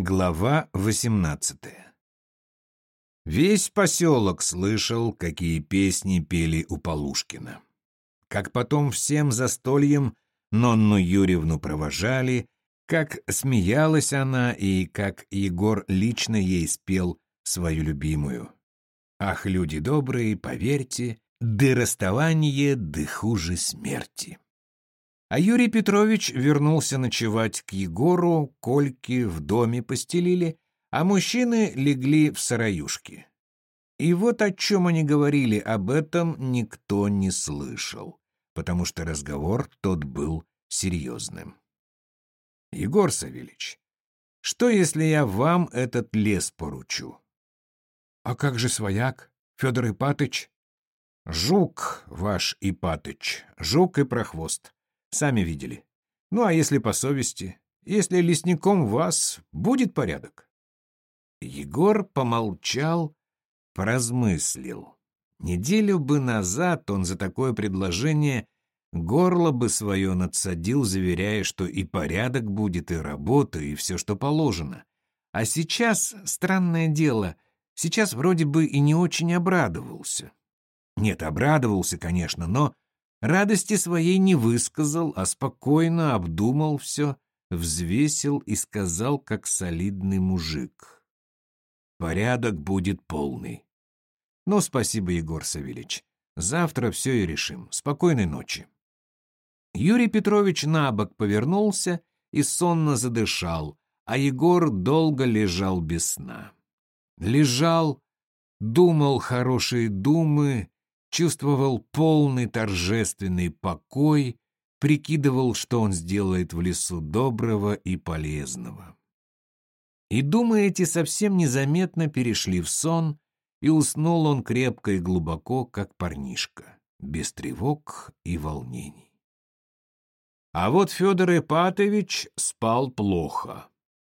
Глава восемнадцатая Весь поселок слышал, какие песни пели у Полушкина. Как потом всем застольем Нонну Юрьевну провожали, как смеялась она и как Егор лично ей спел свою любимую. «Ах, люди добрые, поверьте, да расставание, да хуже смерти». А Юрий Петрович вернулся ночевать к Егору, Кольки в доме постелили, а мужчины легли в сараюшки. И вот о чем они говорили, об этом никто не слышал, потому что разговор тот был серьезным. «Егор Савельич, что, если я вам этот лес поручу?» «А как же свояк, Федор Ипатыч?» «Жук ваш Ипатыч, жук и прохвост. Сами видели. Ну, а если по совести? Если лесником вас, будет порядок?» Егор помолчал, поразмыслил. Неделю бы назад он за такое предложение горло бы свое надсадил, заверяя, что и порядок будет, и работа, и все, что положено. А сейчас, странное дело, сейчас вроде бы и не очень обрадовался. Нет, обрадовался, конечно, но Радости своей не высказал, а спокойно обдумал все, взвесил и сказал, как солидный мужик. Порядок будет полный. Ну, спасибо, Егор Савельич. Завтра все и решим. Спокойной ночи. Юрий Петрович на бок повернулся и сонно задышал, а Егор долго лежал без сна. Лежал, думал хорошие думы чувствовал полный торжественный покой, прикидывал, что он сделает в лесу доброго и полезного. И думы эти совсем незаметно перешли в сон, и уснул он крепко и глубоко, как парнишка, без тревог и волнений. А вот Федор Ипатович спал плохо.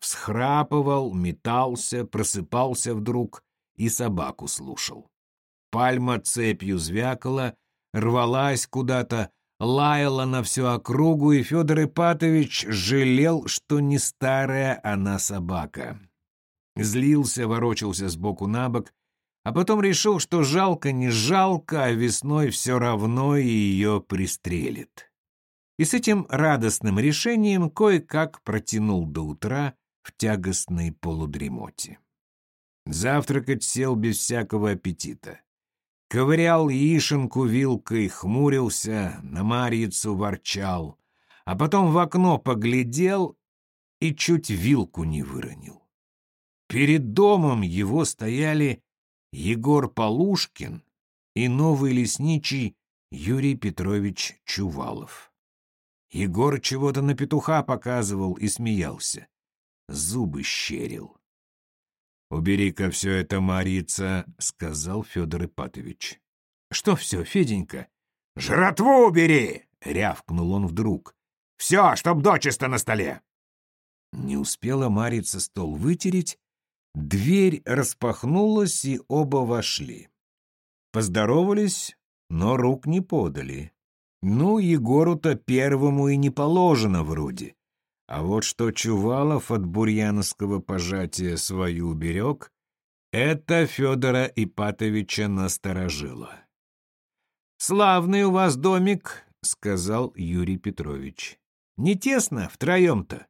Всхрапывал, метался, просыпался вдруг и собаку слушал. Пальма цепью звякала, рвалась куда-то, лаяла на всю округу, и Федор Ипатович жалел, что не старая она собака. Злился, ворочался сбоку на бок, а потом решил, что жалко не жалко, а весной все равно ее пристрелит. И с этим радостным решением кое-как протянул до утра в тягостной полудремоте. Завтракать сел без всякого аппетита ковырял яишенку вилкой, хмурился, на Марьицу ворчал, а потом в окно поглядел и чуть вилку не выронил. Перед домом его стояли Егор Полушкин и новый лесничий Юрий Петрович Чувалов. Егор чего-то на петуха показывал и смеялся. Зубы щерил. «Убери-ка все это, Марица», — сказал Федор Ипатович. «Что все, Феденька?» «Жратву убери!» — рявкнул он вдруг. «Все, чтоб дочисто на столе!» Не успела Марица стол вытереть, дверь распахнулась, и оба вошли. Поздоровались, но рук не подали. Ну, Егору-то первому и не положено вроде. А вот что Чувалов от бурьяновского пожатия свою уберег, это Федора Ипатовича насторожило. «Славный у вас домик», — сказал Юрий Петрович. «Не тесно втроем-то?»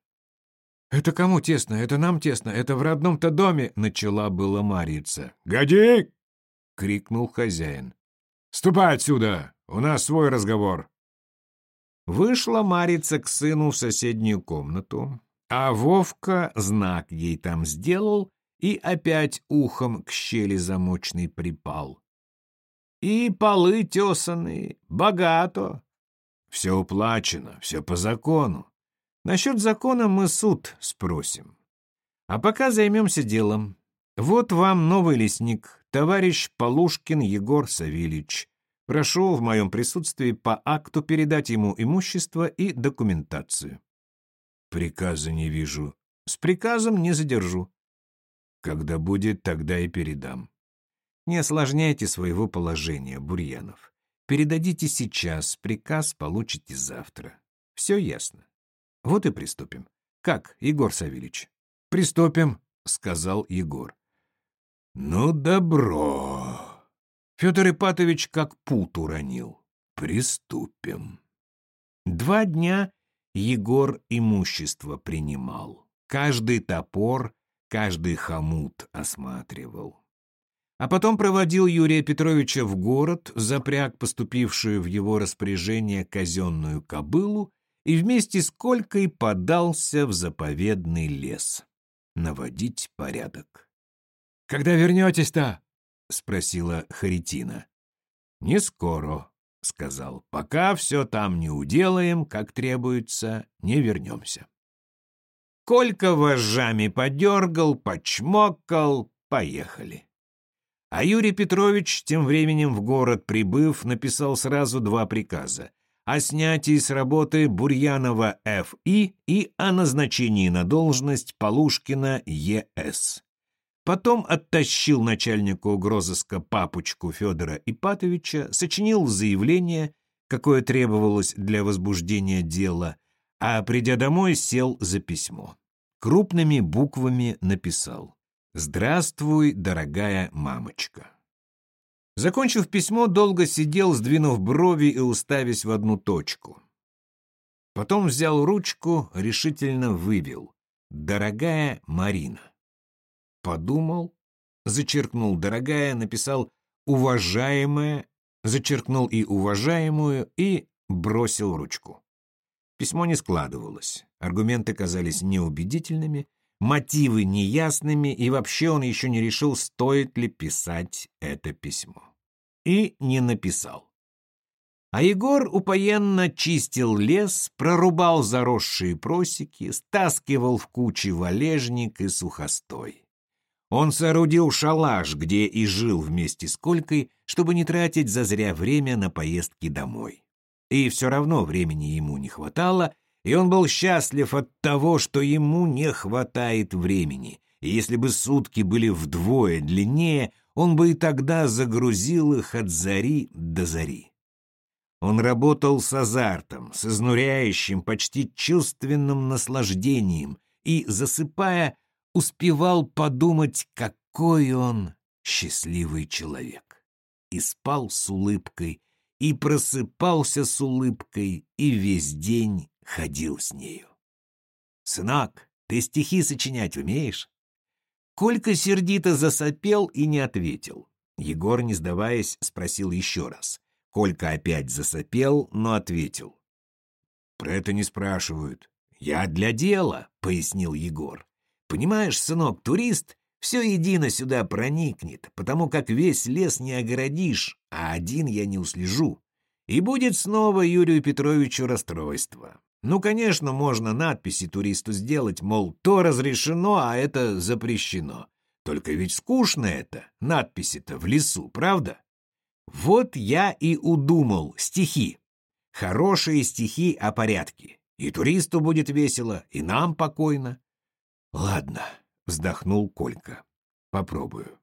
«Это кому тесно? Это нам тесно. Это в родном-то доме», — начала была Марьица. «Годи!» — крикнул хозяин. «Ступай отсюда! У нас свой разговор!» Вышла Марица к сыну в соседнюю комнату, а Вовка знак ей там сделал и опять ухом к щели замочной припал. И полы тесаны, богато. Все уплачено, все по закону. Насчет закона мы суд спросим. А пока займемся делом. Вот вам новый лесник, товарищ Полушкин Егор Савельич. Прошу в моем присутствии по акту передать ему имущество и документацию. Приказа не вижу. С приказом не задержу. Когда будет, тогда и передам. Не осложняйте своего положения, Бурьянов. Передадите сейчас, приказ получите завтра. Все ясно. Вот и приступим. Как, Егор Савельич? «Приступим», — сказал Егор. «Ну, добро». Федор Ипатович как пут уронил. «Приступим». Два дня Егор имущество принимал. Каждый топор, каждый хомут осматривал. А потом проводил Юрия Петровича в город, запряг поступившую в его распоряжение казенную кобылу и вместе с Колькой подался в заповедный лес. Наводить порядок. «Когда вернетесь-то?» — спросила Харитина. «Не скоро», — сказал. «Пока все там не уделаем, как требуется, не вернемся». Колька вожжами подергал, почмокал, поехали. А Юрий Петрович, тем временем в город прибыв, написал сразу два приказа о снятии с работы Бурьянова Ф.И. и о назначении на должность Полушкина Е.С. Потом оттащил начальнику угрозыска папочку Федора Ипатовича, сочинил заявление, какое требовалось для возбуждения дела, а, придя домой, сел за письмо. Крупными буквами написал «Здравствуй, дорогая мамочка». Закончив письмо, долго сидел, сдвинув брови и уставясь в одну точку. Потом взял ручку, решительно вывел «Дорогая Марина». Подумал, зачеркнул «дорогая», написал «уважаемая», зачеркнул и «уважаемую» и бросил ручку. Письмо не складывалось, аргументы казались неубедительными, мотивы неясными, и вообще он еще не решил, стоит ли писать это письмо и не написал. А Егор упоенно чистил лес, прорубал заросшие просеки, стаскивал в кучи валежник и сухостой. Он соорудил шалаш, где и жил вместе с Колькой, чтобы не тратить зазря время на поездки домой. И все равно времени ему не хватало, и он был счастлив от того, что ему не хватает времени. И если бы сутки были вдвое длиннее, он бы и тогда загрузил их от зари до зари. Он работал с азартом, с изнуряющим, почти чувственным наслаждением и, засыпая, успевал подумать, какой он счастливый человек. И спал с улыбкой, и просыпался с улыбкой, и весь день ходил с нею. «Сынок, ты стихи сочинять умеешь?» Колька сердито засопел и не ответил. Егор, не сдаваясь, спросил еще раз. Колька опять засопел, но ответил. «Про это не спрашивают. Я для дела», — пояснил Егор. «Понимаешь, сынок, турист все едино сюда проникнет, потому как весь лес не огородишь, а один я не услежу. И будет снова Юрию Петровичу расстройство. Ну, конечно, можно надписи туристу сделать, мол, то разрешено, а это запрещено. Только ведь скучно это, надписи-то в лесу, правда? Вот я и удумал стихи. Хорошие стихи о порядке. И туристу будет весело, и нам покойно. Ладно, вздохнул Колька. Попробую.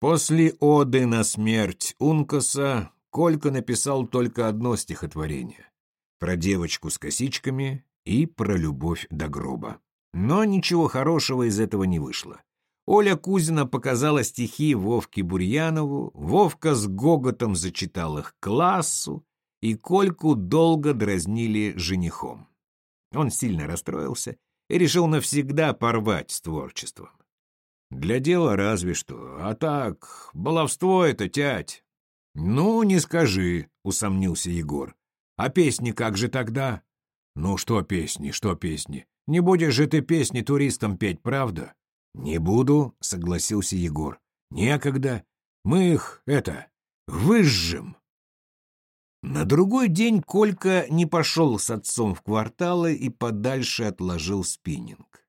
После оды на смерть Ункаса Колька написал только одно стихотворение про девочку с косичками и про любовь до гроба. Но ничего хорошего из этого не вышло. Оля Кузина показала стихи Вовке Бурьянову, Вовка с гоготом зачитал их классу, и Кольку долго дразнили женихом. Он сильно расстроился и решил навсегда порвать с творчеством. Для дела разве что, а так, баловство это тять. Ну, не скажи, усомнился Егор. А песни как же тогда? Ну что песни, что песни? Не будешь же ты песни туристам петь, правда? Не буду, согласился Егор. Некогда. Мы их, это, выжжем. На другой день Колька не пошел с отцом в кварталы и подальше отложил спиннинг.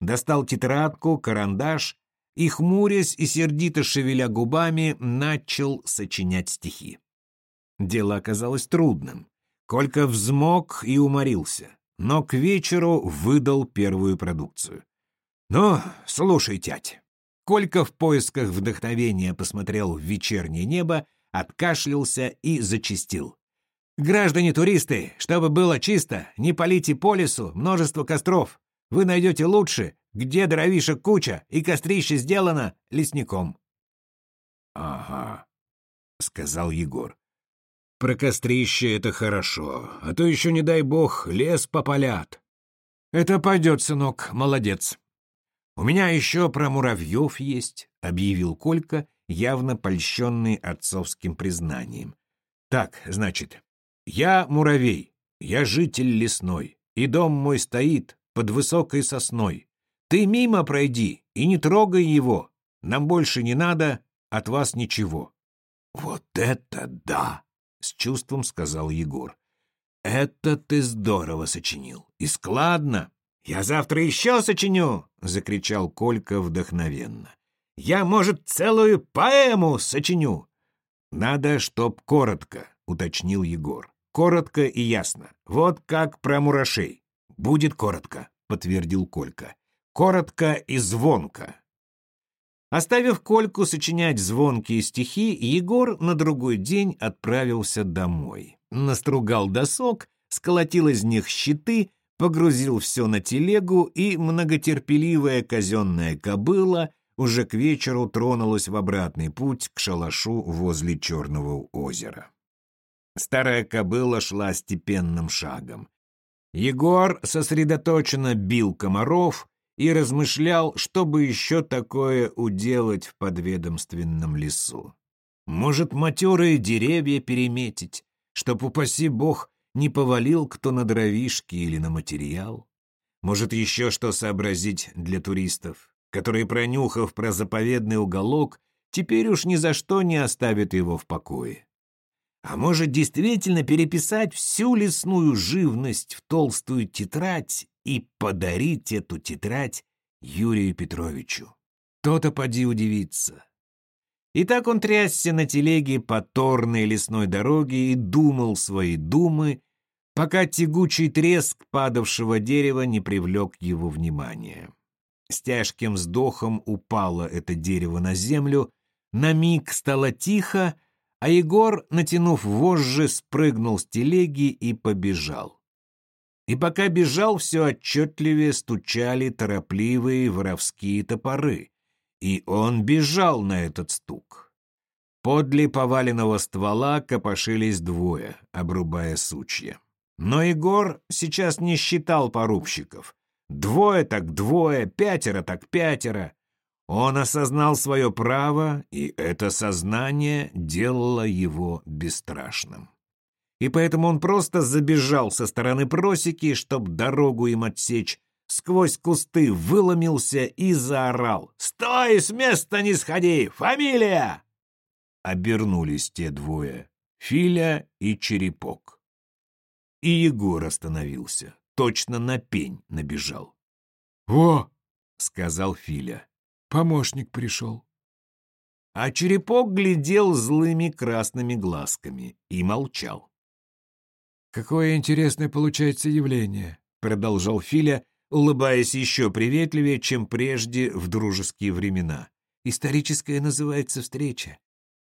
Достал тетрадку, карандаш и, хмурясь и сердито шевеля губами, начал сочинять стихи. Дело оказалось трудным. Колька взмок и уморился, но к вечеру выдал первую продукцию. «Ну, слушай, тять». Колька в поисках вдохновения посмотрел в вечернее небо, откашлялся и зачистил. «Граждане-туристы, чтобы было чисто, не полите по лесу множество костров. Вы найдете лучше, где дровишек куча и кострище сделано лесником. — Ага, — сказал Егор. — Про кострище это хорошо, а то еще, не дай бог, лес попалят. — Это пойдет, сынок, молодец. — У меня еще про муравьев есть, — объявил Колька, явно польщенный отцовским признанием. — Так, значит, я муравей, я житель лесной, и дом мой стоит под высокой сосной. Ты мимо пройди и не трогай его. Нам больше не надо от вас ничего. — Вот это да! — с чувством сказал Егор. — Это ты здорово сочинил. И складно. Я завтра еще сочиню! — закричал Колька вдохновенно. — Я, может, целую поэму сочиню. — Надо, чтоб коротко, — уточнил Егор. — Коротко и ясно. Вот как про мурашей. — Будет коротко, — подтвердил Колька коротко и звонко. Оставив Кольку сочинять звонкие стихи, Егор на другой день отправился домой. Настругал досок, сколотил из них щиты, погрузил все на телегу, и многотерпеливая казенная кобыла уже к вечеру тронулась в обратный путь к шалашу возле Черного озера. Старая кобыла шла степенным шагом. Егор сосредоточенно бил комаров, и размышлял, что бы еще такое уделать в подведомственном лесу. Может, матерые деревья переметить, чтоб, упаси бог, не повалил кто на дровишки или на материал? Может, еще что сообразить для туристов, которые, пронюхав про заповедный уголок, теперь уж ни за что не оставят его в покое? А может, действительно переписать всю лесную живность в толстую тетрадь и подарить эту тетрадь Юрию Петровичу. То-то поди удивиться. И так он трясся на телеге по торной лесной дороге и думал свои думы, пока тягучий треск падавшего дерева не привлек его внимания. С тяжким вздохом упало это дерево на землю, на миг стало тихо, а Егор, натянув вожжи, спрыгнул с телеги и побежал. И пока бежал, все отчетливее стучали торопливые воровские топоры. И он бежал на этот стук. Подле поваленного ствола копошились двое, обрубая сучья. Но Егор сейчас не считал порубщиков. Двое так двое, пятеро так пятеро. Он осознал свое право, и это сознание делало его бесстрашным и поэтому он просто забежал со стороны просеки, чтоб дорогу им отсечь, сквозь кусты выломился и заорал. «Стой, с места не сходи! Фамилия!» Обернулись те двое — Филя и Черепок. И Егор остановился, точно на пень набежал. «Во!» — сказал Филя. «Помощник пришел». А Черепок глядел злыми красными глазками и молчал. «Какое интересное получается явление», — продолжал Филя, улыбаясь еще приветливее, чем прежде в дружеские времена. «Историческая называется встреча.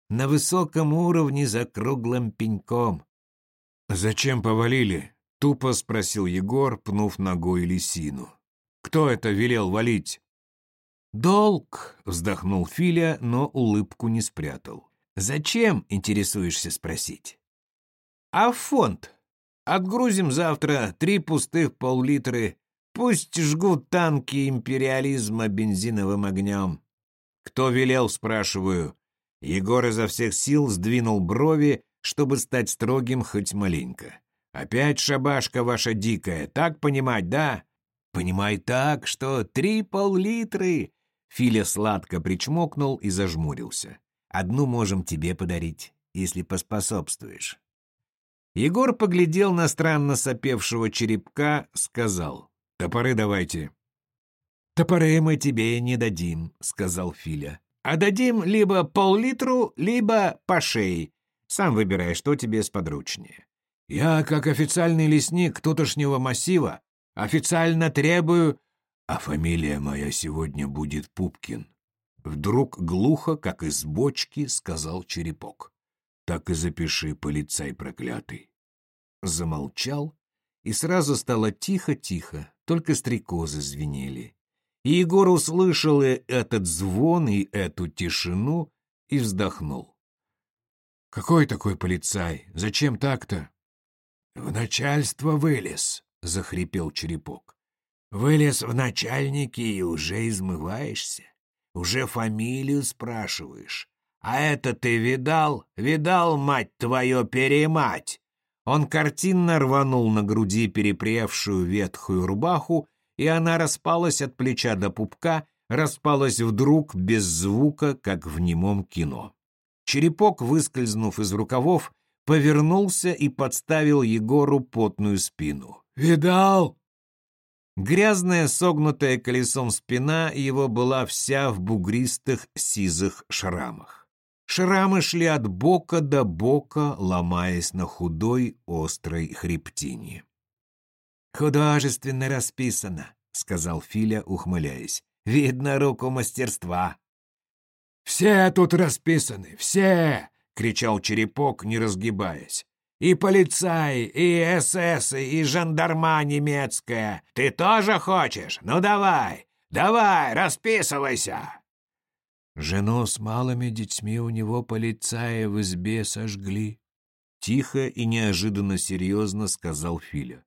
На высоком уровне за круглым пеньком». «Зачем повалили?» — тупо спросил Егор, пнув ногой лисину. «Кто это велел валить?» «Долг», — вздохнул Филя, но улыбку не спрятал. «Зачем, интересуешься спросить?» «А фонд?» Отгрузим завтра три пустых пол-литры. Пусть жгут танки империализма бензиновым огнем. Кто велел, спрашиваю. Егор изо всех сил сдвинул брови, чтобы стать строгим хоть маленько. Опять шабашка ваша дикая, так понимать, да? Понимай так, что три пол-литры. Филя сладко причмокнул и зажмурился. Одну можем тебе подарить, если поспособствуешь. Егор поглядел на странно сопевшего черепка, сказал, «Топоры давайте». «Топоры мы тебе не дадим», — сказал Филя. «А дадим либо пол-литру, либо по шее. Сам выбирай, что тебе сподручнее. Я, как официальный лесник тутошнего массива, официально требую...» «А фамилия моя сегодня будет Пупкин». Вдруг глухо, как из бочки, сказал черепок. Так и запиши, полицай проклятый. Замолчал, и сразу стало тихо-тихо, только стрекозы звенели. И Егор услышал и этот звон, и эту тишину, и вздохнул. «Какой такой полицай? Зачем так-то?» «В начальство вылез», — захрипел черепок. «Вылез в начальники и уже измываешься. Уже фамилию спрашиваешь. А это ты видал? Видал, мать твою, перемать!» Он картинно рванул на груди перепревшую ветхую рубаху, и она распалась от плеча до пупка, распалась вдруг без звука, как в немом кино. Черепок, выскользнув из рукавов, повернулся и подставил Егору потную спину. «Видал?» Грязная, согнутая колесом спина его была вся в бугристых сизых шрамах. Шрамы шли от бока до бока, ломаясь на худой, острой хребтине. «Художественно расписано», — сказал Филя, ухмыляясь. «Видно руку мастерства». «Все тут расписаны, все!» — кричал Черепок, не разгибаясь. «И полицаи, и СС, и жандарма немецкая. Ты тоже хочешь? Ну давай, давай, расписывайся!» Жену с малыми детьми у него полицаи в избе сожгли. Тихо и неожиданно серьезно сказал Филя.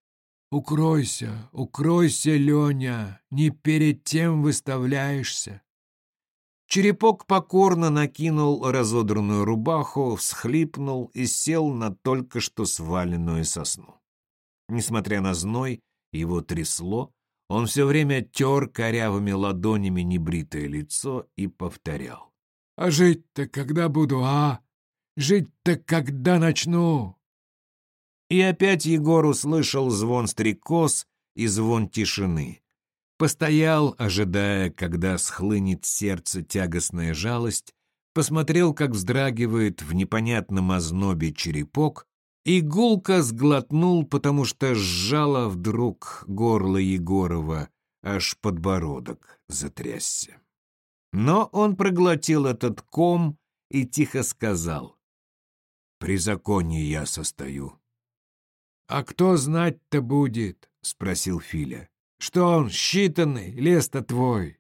«Укройся, укройся, Леня, не перед тем выставляешься». Черепок покорно накинул разодранную рубаху, всхлипнул и сел на только что сваленную сосну. Несмотря на зной, его трясло, он все время тер корявыми ладонями небритое лицо и повторял. «А жить-то когда буду, а? Жить-то когда начну?» И опять Егор услышал звон стрекоз и звон тишины. Постоял, ожидая, когда схлынет сердце тягостная жалость, посмотрел, как вздрагивает в непонятном ознобе черепок, и гулко сглотнул, потому что сжало вдруг горло Егорова, аж подбородок затрясся. Но он проглотил этот ком и тихо сказал. «При законе я состою». «А кто знать-то будет?» — спросил Филя. «Что он, считанный, лес-то твой?»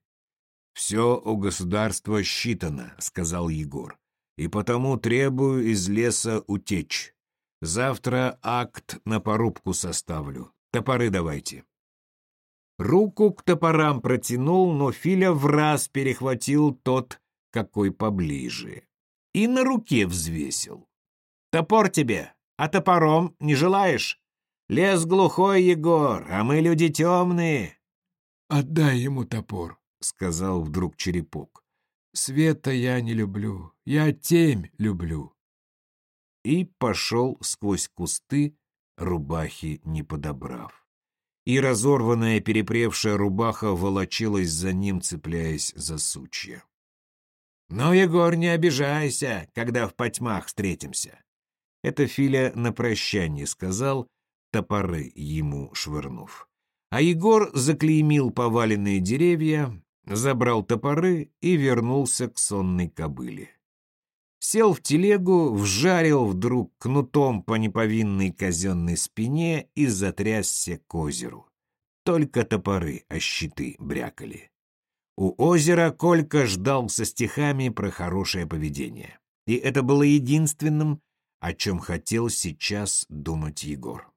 «Все у государства считано», — сказал Егор, «и потому требую из леса утечь. Завтра акт на порубку составлю. Топоры давайте». Руку к топорам протянул, но Филя в раз перехватил тот, какой поближе, и на руке взвесил. «Топор тебе, а топором не желаешь?» Лес глухой, Егор, а мы люди темные. Отдай ему топор, сказал вдруг черепок. Света я не люблю, я темь люблю. И пошел сквозь кусты, рубахи не подобрав. И разорванная перепревшая рубаха волочилась за ним, цепляясь за сучья. «Ну, Егор, не обижайся, когда в потьмах встретимся!» Это Филя на прощание сказал, топоры ему швырнув. А Егор заклеймил поваленные деревья, забрал топоры и вернулся к сонной кобыле. Сел в телегу, вжарил вдруг кнутом по неповинной казенной спине и затрясся к озеру. Только топоры, а щиты брякали. У озера Колька ждал со стихами про хорошее поведение. И это было единственным, о чем хотел сейчас думать Егор.